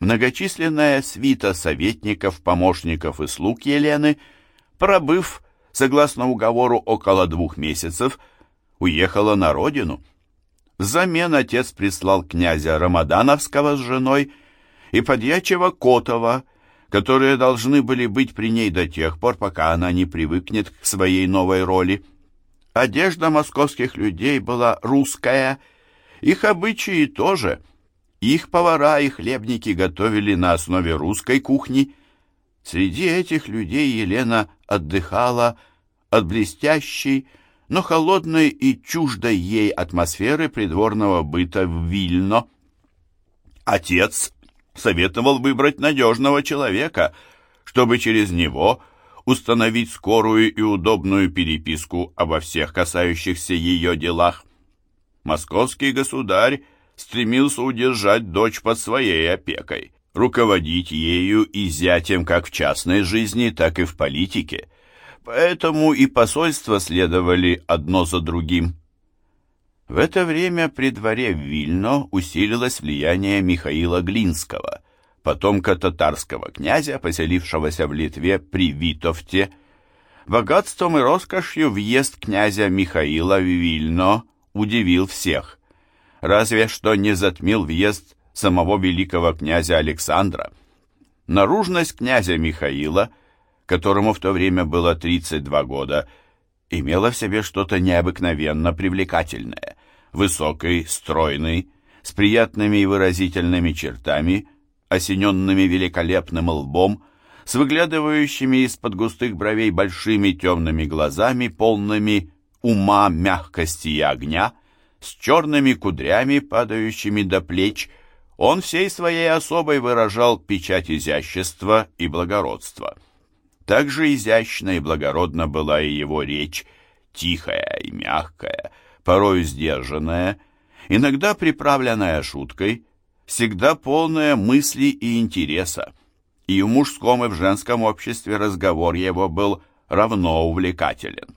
Многочисленная свита советников, помощников и слуг Елены, пробыв, согласно уговору, около двух месяцев, уехала на родину. Взамен отец прислал князя Рамадановского с женой и подьячего Котова, которые должны были быть при ней до тех пор, пока она не привыкнет к своей новой роли. Одежда московских людей была русская, их обычаи тоже. Их повара и хлебники готовили на основе русской кухни. Среди этих людей Елена отдыхала от блестящей, но холодной и чуждой ей атмосферы придворного быта в Вильно. Отец советовал выбрать надежного человека, чтобы через него установить скорую и удобную переписку обо всех касающихся ее делах. Московский государь стремился удержать дочь под своей опекой, руководить ею и зятем как в частной жизни, так и в политике. Поэтому и посольства следовали одно за другим. В это время при дворе в Вильно усилилось влияние Михаила Глинского, потомка татарского князя, поселившегося в Литве при Витовте. Богатством и роскошью въезд князя Михаила в Вильно удивил всех. Разве что не затмил въезд самого великого князя Александра. Наружность князя Михаила, которому в то время было 32 года, имела в себе что-то необыкновенно привлекательное. Высокий, стройный, с приятными и выразительными чертами, осененными великолепным лбом, с выглядывающими из-под густых бровей большими темными глазами, полными ума, мягкости и огня, с черными кудрями, падающими до плеч, он всей своей особой выражал печать изящества и благородства. Также изящна и благородна была и его речь, тихая и мягкая, порой сдержанная, иногда приправленная шуткой, всегда полная мысли и интереса. И в мужском и в женском обществе разговор его был равно увлекателен.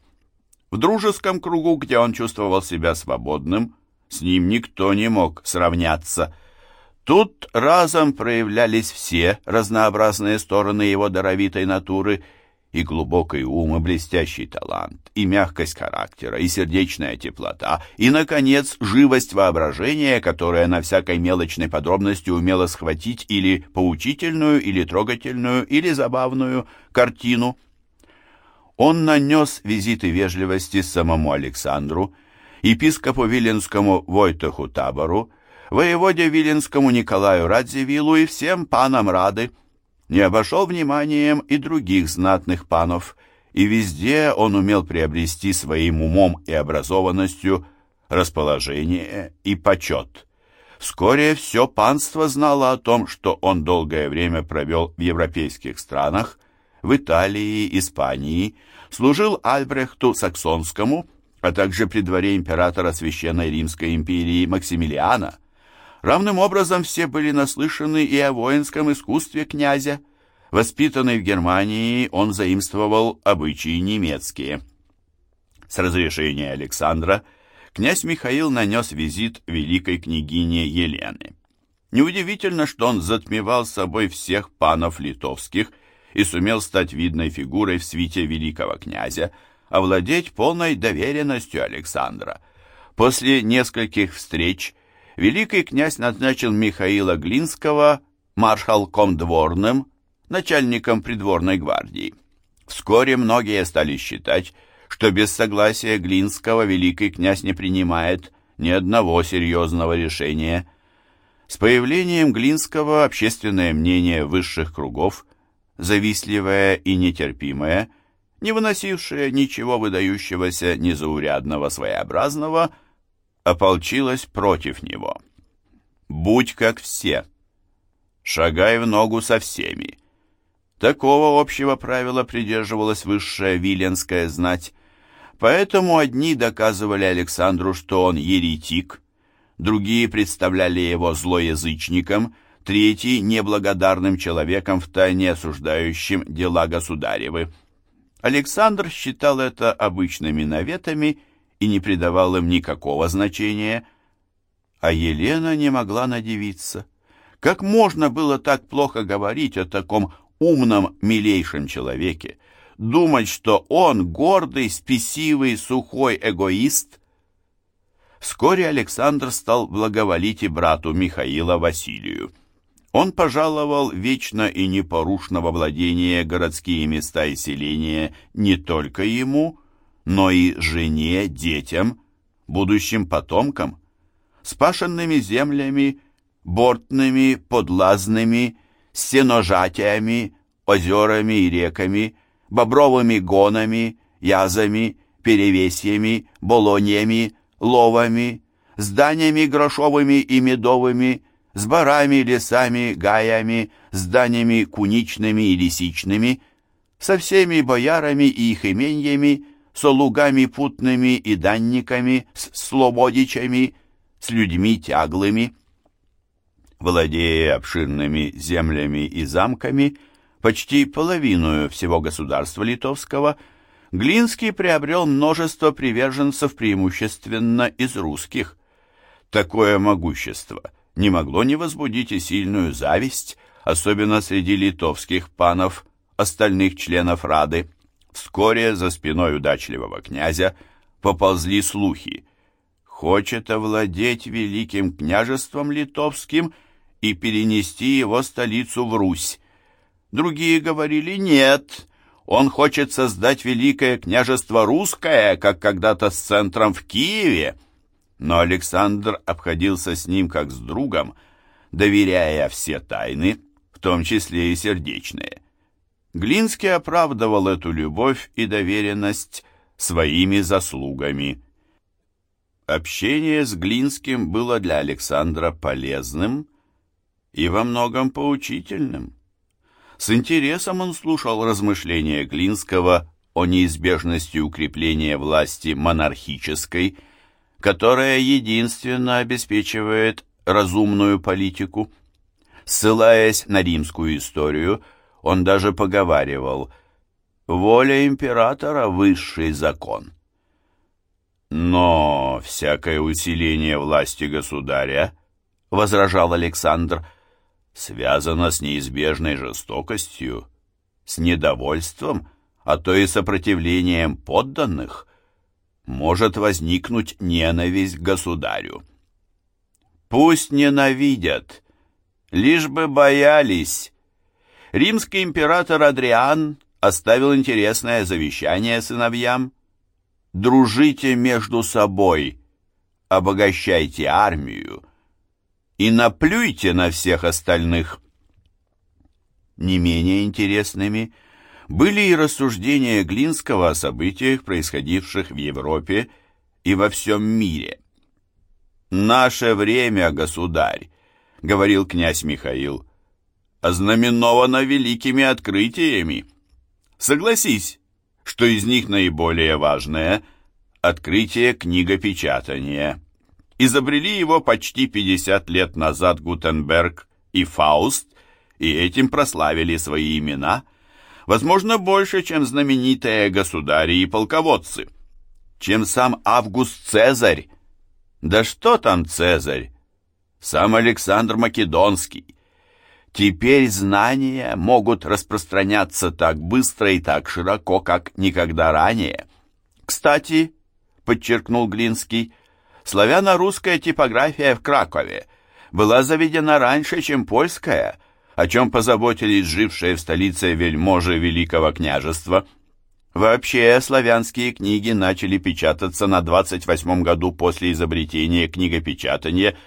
В дружеском кругу, где он чувствовал себя свободным, с ним никто не мог сравняться – Тут разом проявлялись все разнообразные стороны его даровитой натуры, и глубокий ум, и блестящий талант, и мягкость характера, и сердечная теплота, и, наконец, живость воображения, которая на всякой мелочной подробности умела схватить или поучительную, или трогательную, или забавную картину. Он нанес визиты вежливости самому Александру, епископу Виленскому Войтаху Табору, воеводе Виленскому Николаю Радзивиллу и всем панам Рады. Не обошел вниманием и других знатных панов, и везде он умел приобрести своим умом и образованностью расположение и почет. Вскоре все панство знало о том, что он долгое время провел в европейских странах, в Италии, Испании, служил Альбрехту Саксонскому, а также при дворе императора Священной Римской империи Максимилиана – Равным образом все были наслышаны и о воинском искусстве князя. Воспитанный в Германии, он заимствовал обычаи немецкие. С разрешения Александра князь Михаил нанес визит великой княгине Елены. Неудивительно, что он затмевал собой всех панов литовских и сумел стать видной фигурой в свите великого князя, овладеть полной доверенностью Александра. После нескольких встреч великий князь назначил Михаила Глинского маршалком дворным, начальником придворной гвардии. Вскоре многие стали считать, что без согласия Глинского великий князь не принимает ни одного серьезного решения. С появлением Глинского общественное мнение высших кругов, завистливое и нетерпимое, не выносившее ничего выдающегося, незаурядного, своеобразного – ополчилась против него. «Будь как все, шагай в ногу со всеми». Такого общего правила придерживалась высшая виленская знать, поэтому одни доказывали Александру, что он еретик, другие представляли его злоязычником, третий — неблагодарным человеком, втайне осуждающим дела государевы. Александр считал это обычными наветами и не придавал им никакого значения, а Елена не могла надевиться. Как можно было так плохо говорить о таком умном, милейшем человеке? Думать, что он гордый, спесивый, сухой эгоист? Вскоре Александр стал благоволить и брату Михаила Василию. Он пожаловал вечно и непорушно во владение городские места и селения не только ему, но и жене, детям, будущим потомкам, спашенными землями, бортными, подлазными, стеножатиями, озерами и реками, бобровыми гонами, язами, перевесьями, болоньями, ловами, зданиями грошовыми и медовыми, с барами, лесами, гаями, зданиями куничными и лисичными, со всеми боярами и их именьями, со лугами путными и данниками, с слободичами, с людьми тяглыми. Владея обширными землями и замками, почти половину всего государства литовского, Глинский приобрел множество приверженцев преимущественно из русских. Такое могущество не могло не возбудить и сильную зависть, особенно среди литовских панов, остальных членов Рады. Вскоре за спиной удачливого князя поползли слухи. Хочет овладеть великим княжеством литовским и перенести его столицу в Русь. Другие говорили «нет», он хочет создать великое княжество русское, как когда-то с центром в Киеве. Но Александр обходился с ним как с другом, доверяя все тайны, в том числе и сердечные. Глинский оправдывал эту любовь и доверенность своими заслугами. Общение с Глинским было для Александра полезным и во многом поучительным. С интересом он слушал размышления Глинского о неизбежности укрепления власти монархической, которая единственно обеспечивает разумную политику. Ссылаясь на римскую историю, он даже поговаривал «Воля императора – высший закон». Но всякое усиление власти государя, возражал Александр, связано с неизбежной жестокостью, с недовольством, а то и сопротивлением подданных. Может возникнуть ненависть к государю. Пусть ненавидят, лишь бы боялись, римский император Адриан оставил интересное завещание сыновьям. «Дружите между собой, обогащайте армию и наплюйте на всех остальных». Не менее интересными были и рассуждения Глинского о событиях, происходивших в Европе и во всем мире. «Наше время, государь», — говорил князь Михаил, ознаменовано великими открытиями. Согласись, что из них наиболее важное – открытие книгопечатания. Изобрели его почти 50 лет назад Гутенберг и Фауст, и этим прославили свои имена, возможно, больше, чем знаменитые государи и полководцы, чем сам Август Цезарь. Да что там Цезарь? Сам Александр Македонский – Теперь знания могут распространяться так быстро и так широко, как никогда ранее. Кстати, подчеркнул Глинский, славяно-русская типография в Кракове была заведена раньше, чем польская, о чем позаботились жившие в столице вельможи Великого княжества. Вообще, славянские книги начали печататься на 28 году после изобретения книгопечатания,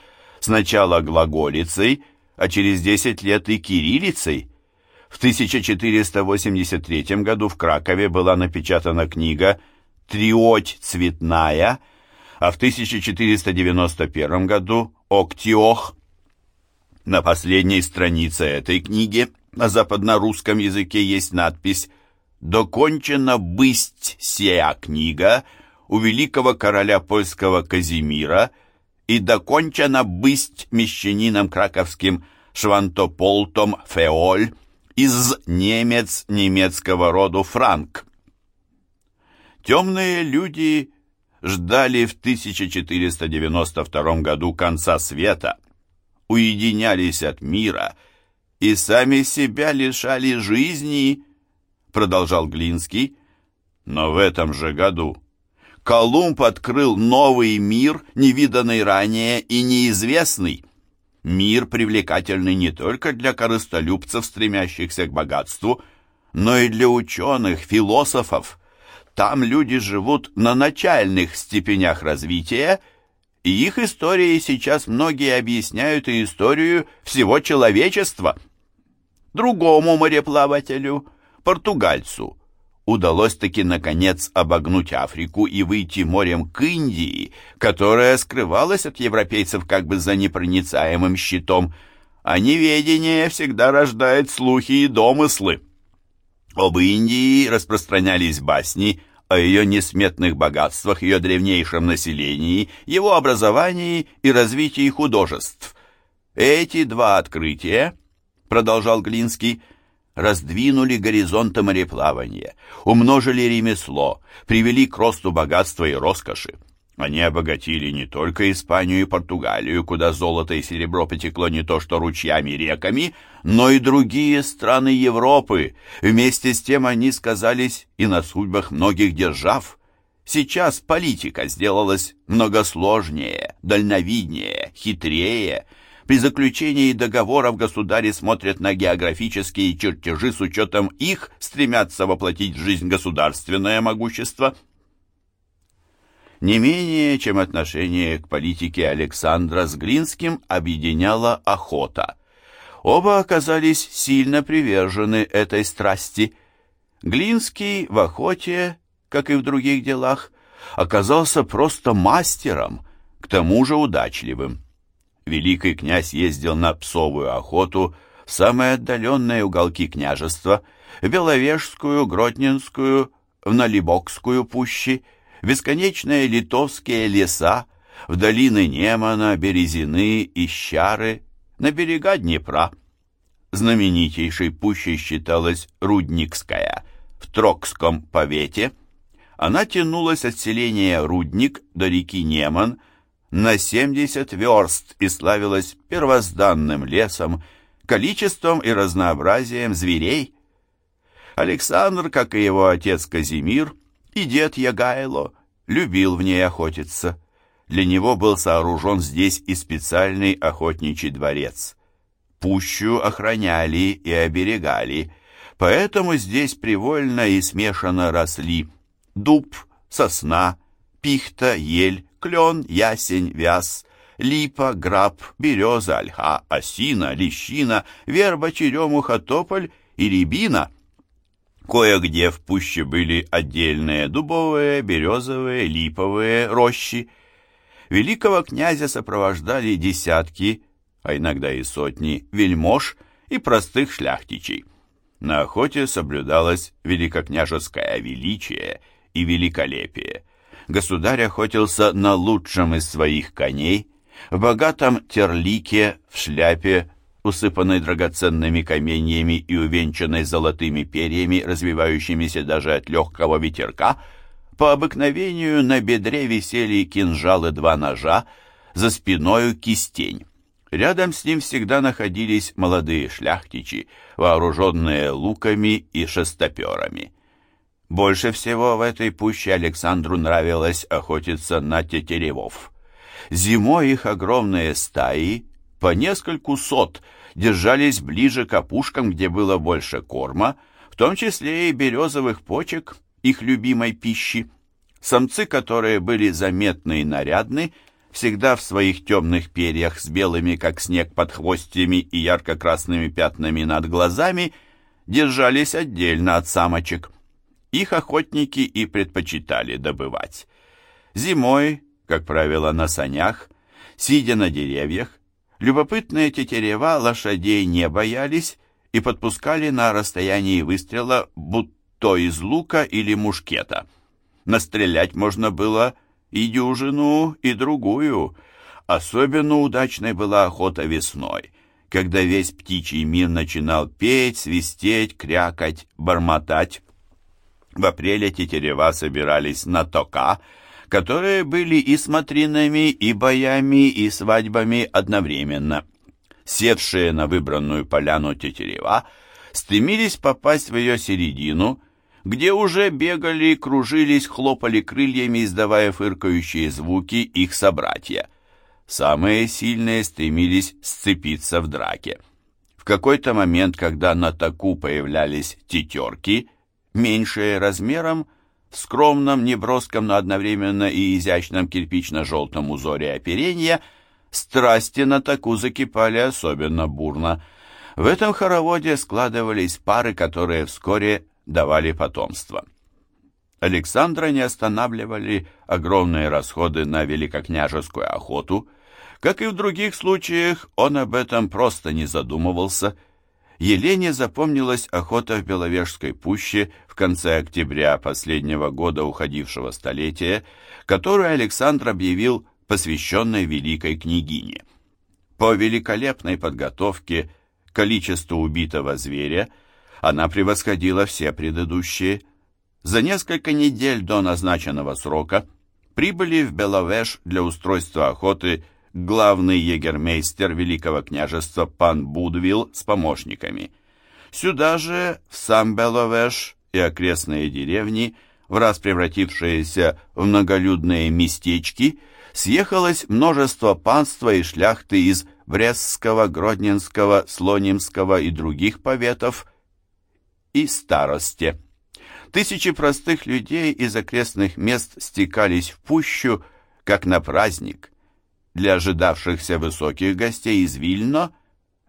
сначала глаголицей, а через 10 лет и кириллицей. В 1483 году в Кракове была напечатана книга «Триоть цветная», а в 1491 году «Октиох». На последней странице этой книги на западно-русском языке есть надпись «Докончена бысть сия книга у великого короля польского Казимира» и докончена бысть мещанином краковским Швантополтом Феоль из немец немецкого роду Франк. Темные люди ждали в 1492 году конца света. Уединялись от мира и сами себя лишали жизни, продолжал Глинский. Но в этом же году Колумб открыл новый мир, невиданный ранее и неизвестный. Мир привлекательный не только для корыстолюбцев, стремящихся к богатству, но и для ученых, философов. Там люди живут на начальных степенях развития, и их истории сейчас многие объясняют и историю всего человечества. Другому мореплавателю, португальцу, удалось таки наконец обогнуть Африку и выйти морем к Индии, которая скрывалась от европейцев как бы за непроницаемым щитом, а неведение всегда рождает слухи и домыслы. Об Индии распространялись басни о ее несметных богатствах, ее древнейшем населении, его образовании и развитии художеств. Эти два открытия, продолжал Глинский, раздвинули горизонты мореплавания, умножили ремесло, привели к росту богатства и роскоши. Они обогатили не только Испанию и Португалию, куда золото и серебро потекло не то что ручьями и реками, но и другие страны Европы. Вместе с тем они сказались и на судьбах многих держав. Сейчас политика сделалась многосложнее, дальновиднее, хитрее – при заключении договоров государи смотрят на географические чертежи с учетом их, стремятся воплотить в жизнь государственное могущество. Не менее, чем отношение к политике Александра с Глинским объединяла охота. Оба оказались сильно привержены этой страсти. Глинский в охоте, как и в других делах, оказался просто мастером, к тому же удачливым великий князь ездил на псовую охоту в самые отдаленные уголки княжества, в Беловежскую, Гротненскую, в Налибокскую пущи, бесконечные литовские леса, в долины Немана, Березины и Щары, на берега Днепра. Знаменитейшей пущей считалась Рудникская в Трокском повете. Она тянулась от селения Рудник до реки Неман – на 70 верст и славилась первозданным лесом, количеством и разнообразием зверей. Александр, как и его отец Казимир, и дед Ягайло, любил в ней охотиться. Для него был сооружен здесь и специальный охотничий дворец. Пущу охраняли и оберегали, поэтому здесь привольно и смешанно росли дуб, сосна, пихта, ель, клен, ясень, вяз, липа, граб, береза, ольха, осина, лещина, верба, черемуха, тополь и рябина. Кое-где в пуще были отдельные дубовые, березовые, липовые рощи. Великого князя сопровождали десятки, а иногда и сотни, вельмож и простых шляхтичей. На охоте соблюдалось великокняжеское величие и великолепие государь охотился на лучшем из своих коней, в богатом терлике, в шляпе, усыпанной драгоценными каменьями и увенчанной золотыми перьями, развивающимися даже от легкого ветерка, по обыкновению на бедре висели кинжалы два ножа, за спиною кистень. Рядом с ним всегда находились молодые шляхтичи, вооруженные луками и шестоперами. Больше всего в этой пуще Александру нравилось охотиться на тетеревов. Зимой их огромные стаи, по нескольку сот, держались ближе к опушкам, где было больше корма, в том числе и березовых почек, их любимой пищи. Самцы, которые были заметны и нарядны, всегда в своих темных перьях с белыми, как снег, под хвостями и ярко-красными пятнами над глазами, держались отдельно от самочек. Их охотники и предпочитали добывать. Зимой, как правило, на санях, сидя на деревьях, любопытные тетерева лошадей не боялись и подпускали на расстоянии выстрела будто из лука или мушкета. Настрелять можно было и дюжину, и другую. Особенно удачной была охота весной, когда весь птичий мир начинал петь, свистеть, крякать, бормотать. В апреле тетерева собирались на тока, которые были и смотринами, и боями, и свадьбами одновременно. севшие на выбранную поляну тетерева, стремились попасть в ее середину, где уже бегали, кружились, хлопали крыльями, издавая фыркающие звуки их собратья. Самые сильные стремились сцепиться в драке. В какой-то момент, когда на таку появлялись тетерки, меньшие размером, в скромном, неброском, но одновременно и изящном кирпично-желтом узоре оперения, страсти на таку закипали особенно бурно. В этом хороводе складывались пары, которые вскоре давали потомство. Александра не останавливали огромные расходы на великокняжескую охоту. Как и в других случаях, он об этом просто не задумывался. Елене запомнилась охота в Беловежской пуще в конце октября последнего года уходившего столетия, которую Александр объявил посвященной великой княгине. По великолепной подготовке, количеству убитого зверя – она превосходила все предыдущие. За несколько недель до назначенного срока прибыли в Беловеж для устройства охоты главный егермейстер Великого княжества пан Будвилл с помощниками. Сюда же, в сам Беловеж и окрестные деревни, в раз превратившиеся в многолюдные местечки, съехалось множество панства и шляхты из Брестского, Гродненского, Слонимского и других поветов, и старости. Тысячи простых людей из окрестных мест стекались в пущу, как на праздник. Для ожидавшихся высоких гостей из Вильно,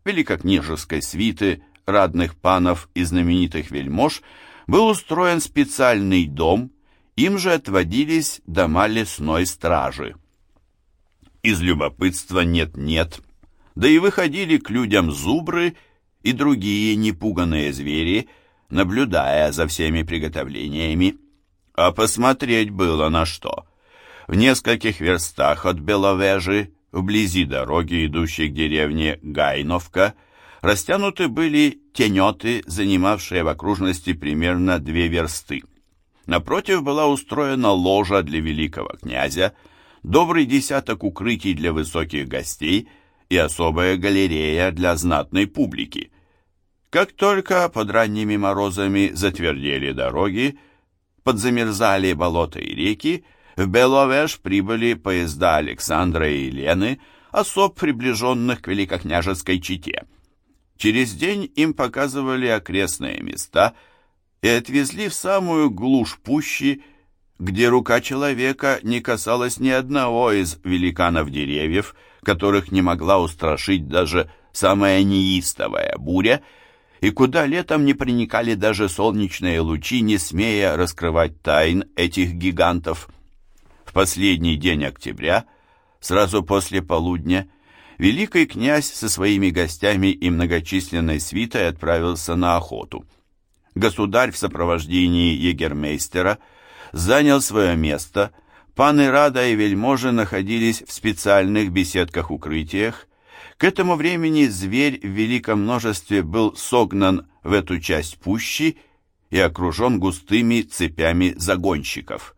великокняжеской свиты, радных панов и знаменитых вельмож, был устроен специальный дом, им же отводились дома лесной стражи. Из любопытства нет-нет, да и выходили к людям зубры и другие непуганные звери, наблюдая за всеми приготовлениями. А посмотреть было на что. В нескольких верстах от Беловежи, вблизи дороги, идущей к деревне Гайновка, растянуты были тенеты, занимавшие в окружности примерно две версты. Напротив была устроена ложа для великого князя, добрый десяток укрытий для высоких гостей и особая галерея для знатной публики. Как только под ранними морозами затвердели дороги, подзамерзали болота и реки, в Беловеж прибыли поезда Александра и Елены, особ приближенных к великокняжеской чете. Через день им показывали окрестные места и отвезли в самую глушь пущи, где рука человека не касалась ни одного из великанов деревьев, которых не могла устрашить даже самая неистовая буря, и куда летом не проникали даже солнечные лучи, не смея раскрывать тайн этих гигантов. В последний день октября, сразу после полудня, великий князь со своими гостями и многочисленной свитой отправился на охоту. Государь в сопровождении егермейстера занял свое место, паны Рада и вельможи находились в специальных беседках-укрытиях, к этому времени зверь в великом множестве был согнан в эту часть пущи и окружен густыми цепями загонщиков.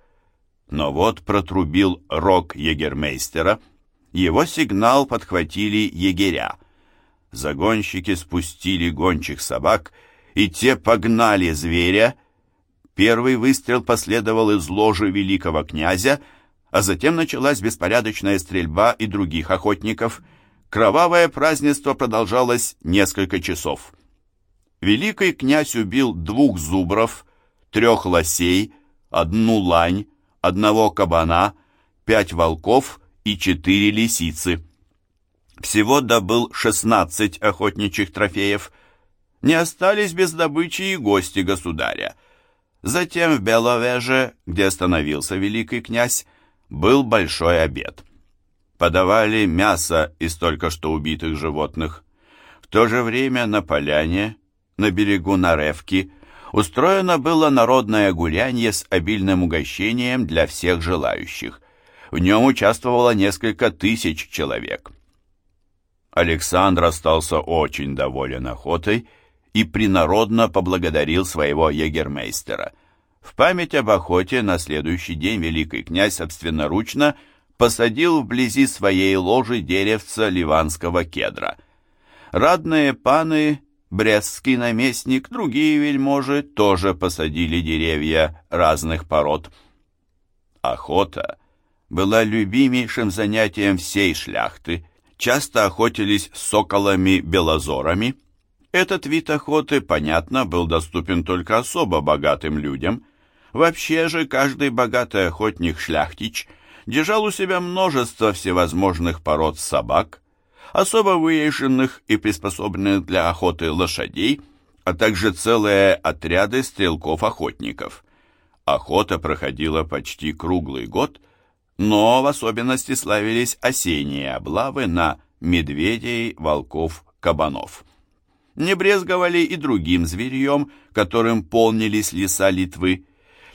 Но вот протрубил рог егермейстера, его сигнал подхватили егеря. Загонщики спустили гончих собак, и те погнали зверя. Первый выстрел последовал из ложи великого князя, а затем началась беспорядочная стрельба и других охотников — Кровавое празднество продолжалось несколько часов. Великий князь убил двух зубров, трех лосей, одну лань, одного кабана, пять волков и четыре лисицы. Всего добыл шестнадцать охотничьих трофеев. Не остались без добычи и гости государя. Затем в Беловеже, где остановился великий князь, был большой обед подавали мясо из только что убитых животных. В то же время на поляне, на берегу Наревки, устроено было народное гулянье с обильным угощением для всех желающих. В нем участвовало несколько тысяч человек. Александр остался очень доволен охотой и принародно поблагодарил своего егермейстера. В память об охоте на следующий день великий князь собственноручно – посадил вблизи своей ложи деревца ливанского кедра. Радные паны, Брестский наместник, другие вельможи тоже посадили деревья разных пород. Охота была любимейшим занятием всей шляхты. Часто охотились с соколами-белозорами. Этот вид охоты, понятно, был доступен только особо богатым людям. Вообще же каждый богатый охотник-шляхтич держал у себя множество всевозможных пород собак, особо выезженных и приспособленных для охоты лошадей, а также целые отряды стрелков-охотников. Охота проходила почти круглый год, но в особенности славились осенние облавы на медведей, волков, кабанов. Не брезговали и другим зверьем, которым полнились леса Литвы,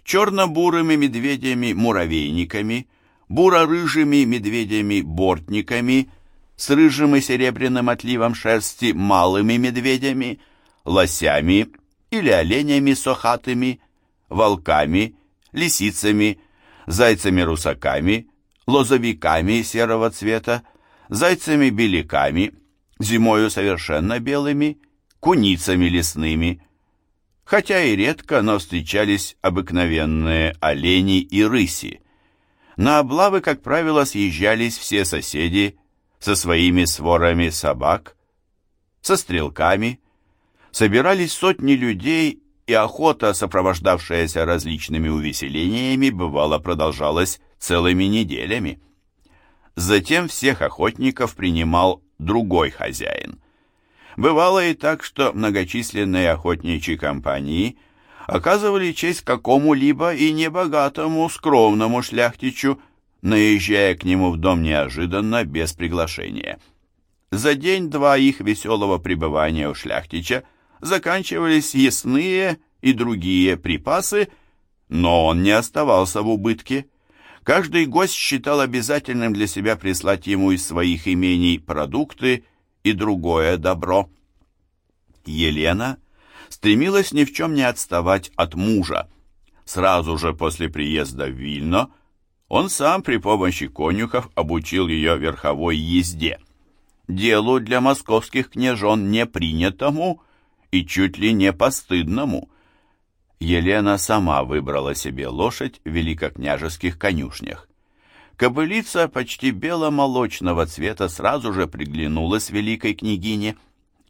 черно-бурыми медведями-муравейниками, буро-рыжими медведями-бортниками – с рыжим и серебряным отливом шерсти малыми медведями, лосями или оленями сохатыми, волками, лисицами, зайцами-русаками, лозовиками серого цвета, зайцами-беляками, зимою совершенно белыми, куницами лесными. Хотя и редко, но встречались обыкновенные олени и рыси. На облавы, как правило, съезжались все соседи со своими сворами собак, со стрелками, собирались сотни людей, и охота, сопровождавшаяся различными увеселениями, бывало продолжалась целыми неделями. Затем всех охотников принимал другой хозяин. Бывало и так, что многочисленные охотничьи компании оказывали честь какому-либо и небогатому скромному шляхтичу, наезжая к нему в дом неожиданно, без приглашения. За день-два их веселого пребывания у шляхтича заканчивались ясные и другие припасы, но он не оставался в убытке. Каждый гость считал обязательным для себя прислать ему из своих имений продукты и другое добро. Елена стремилась ни в чем не отставать от мужа. Сразу же после приезда в Вильно он сам при помощи конюхов обучил ее верховой езде. Делу для московских княжон не принятому и чуть ли не постыдному. Елена сама выбрала себе лошадь в великокняжеских конюшнях. Кобылица почти бело-молочного цвета сразу же приглянулась великой княгине.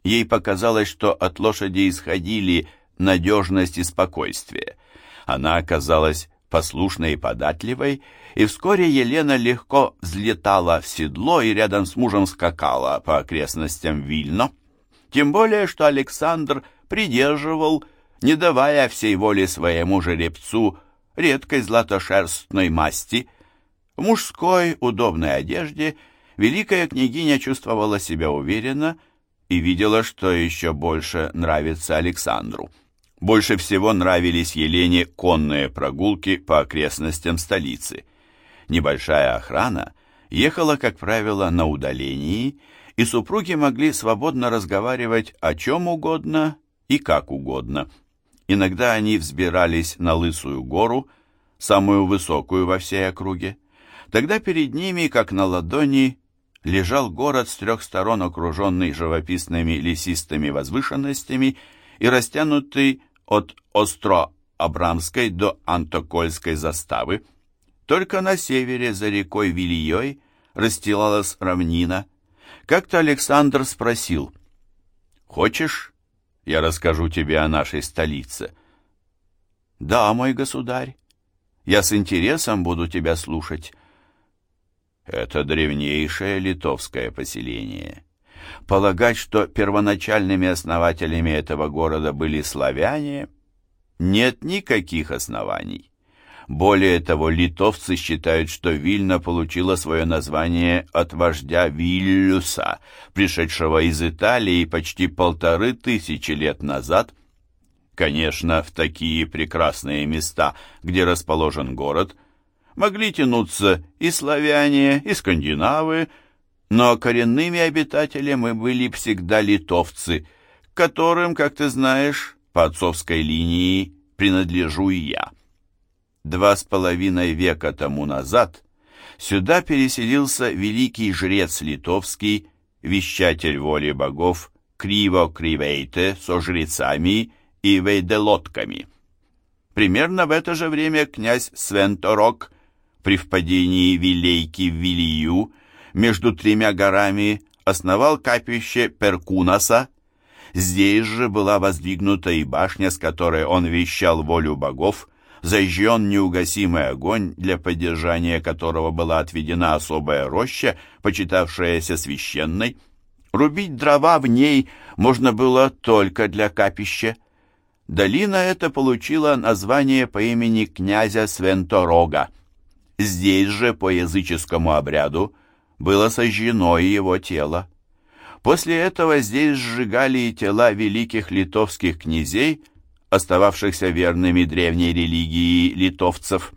Ей показалось, что от лошади исходили надежность и спокойствие. Она оказалась послушной и податливой, и вскоре Елена легко взлетала в седло и рядом с мужем скакала по окрестностям Вильно. Тем более, что Александр придерживал, не давая всей воли своему жеребцу редкой златошерстной масти. В мужской удобной одежде великая княгиня чувствовала себя уверенно и видела, что еще больше нравится Александру. Больше всего нравились Елене конные прогулки по окрестностям столицы. Небольшая охрана ехала, как правило, на удалении, и супруги могли свободно разговаривать о чем угодно и как угодно. Иногда они взбирались на Лысую гору, самую высокую во всей округе. Тогда перед ними, как на ладони, лежал город с трех сторон, окруженный живописными лесистыми возвышенностями и растянутый от Остро-Абрамской до Антокольской заставы. Только на севере за рекой Вильей расстилалась равнина. Как-то Александр спросил, «Хочешь, я расскажу тебе о нашей столице?» «Да, мой государь, я с интересом буду тебя слушать». Это древнейшее литовское поселение. Полагать, что первоначальными основателями этого города были славяне, нет никаких оснований. Более того, литовцы считают, что Вильна получила свое название от вождя Вильюса, пришедшего из Италии почти полторы тысячи лет назад. Конечно, в такие прекрасные места, где расположен город, могли тянуться и славяне, и скандинавы, но коренными обитателями были всегда литовцы, которым, как ты знаешь, по отцовской линии принадлежу и я. Два с половиной века тому назад сюда переселился великий жрец литовский, вещатель воли богов Криво-Кривейте со жрецами и вейделотками. Примерно в это же время князь Свенторок при впадении Вилейки в Вилию между тремя горами основал капище Перкунаса. Здесь же была воздвигнута и башня, с которой он вещал волю богов, зажжен неугасимый огонь, для поддержания которого была отведена особая роща, почитавшаяся священной. Рубить дрова в ней можно было только для капища. Долина эта получила название по имени князя Свенторога. Здесь же, по языческому обряду, было сожжено и его тело. После этого здесь сжигали и тела великих литовских князей, остававшихся верными древней религии литовцев.